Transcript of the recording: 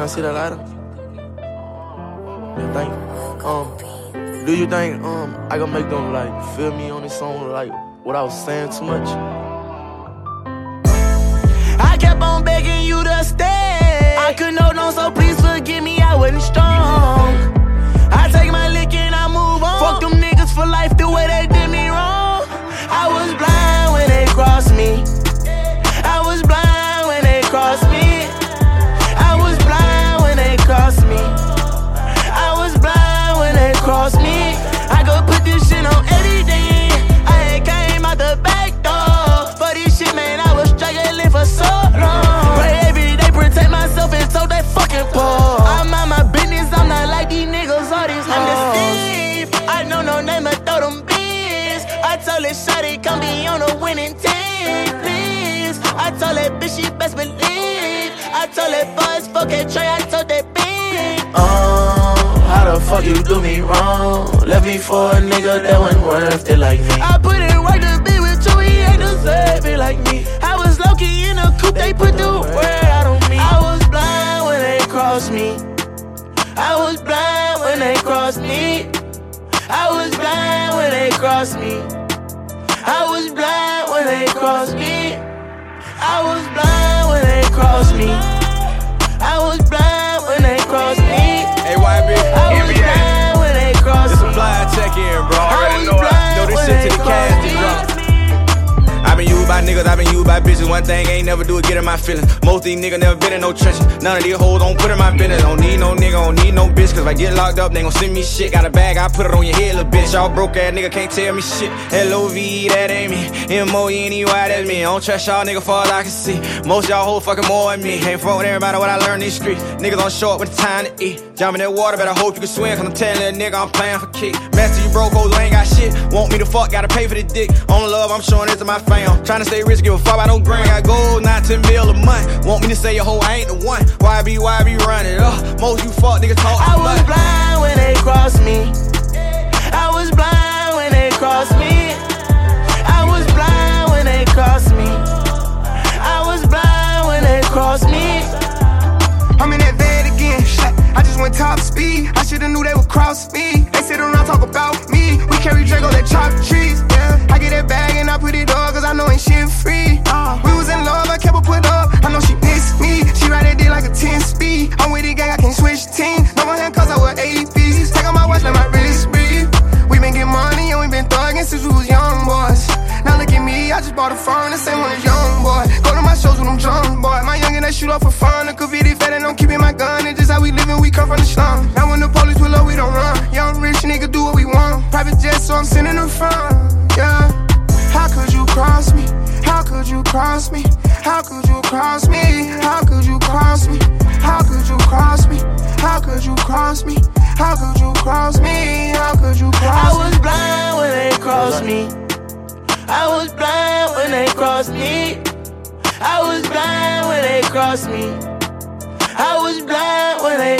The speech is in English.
Can I see that lighter? You. Um, do you think um I gonna make them like feel me on this song like what I was saying too much? I kept on begging you shawty, come be on a winning team, please. I told that bitch, she best believe. I told that boys, fuck it, Trey, I told that bitch. Um, how the fuck you do me wrong? Left me for a nigga that wasn't worth it like me. I put in work to be with you, he ain't deserve it like me. I was low key in a coupe, they put the word out on me. I was blind when they crossed me. I was blind when they crossed me. I was blind when they crossed me. I was blind when they crossed me. I was blind when they crossed me. Been used by bitches. One thing ain't never do it, get in my feelings. Most these niggas never been in no trenches. None of these hoes don't put in my business. Don't need no nigga, don't need no bitch. Cause if I get locked up, they gon' send me shit. Got a bag, I put it on your head, little bitch. Y'all broke ass nigga can't tell me shit. L-O-V-E, that ain't me. M-O-N-E-Y, that's me. I don't trust y'all nigga far as I can see. Most y'all hoes fucking more than me. Ain't front with everybody what I learned these streets. Niggas on short with the time to eat. Jump in that water, better hope you can swim. Cause I'm telling that nigga I'm playing for keep. Master, you broke hoes, ain't got shit. Want me to fuck, gotta pay for the dick. On love, I'm showing it to my fam. Trying to stay rich, give a fuck about no grand. Got gold, not 10 mil a month. Want me to say your hoe, I ain't the one. Why be, why be running? Uh, most you fuck niggas talk I was much. blind when they crossed me. I was blind when they crossed me. I was blind when they crossed me. I was blind when they crossed me. I'm in that van again. Shit, I just went top speed. I shoulda knew they would cross me. They sit around talk about me. We carry Draco that chop trees. Yeah, I get that bag and I put it up cause I know ain't shit bought a phone, same one as young boy. Go to my shows with them drunk boy. My youngin' they shoot up for fun. The graffiti fat and I'm keeping my gun. It's just how we living, we come from the slum. Now when the police pull up, we don't run. Young rich nigga do what we want. Private jet, so I'm sending them from. Yeah. How could you cross me? How could you cross me? How could you cross me? How could you cross me? How could you cross me? How could you cross me? How could you cross me? How could you cross when me. I was blind when they crossed me. I was blind when they crossed me. I was blind when they crossed me. I was blind when they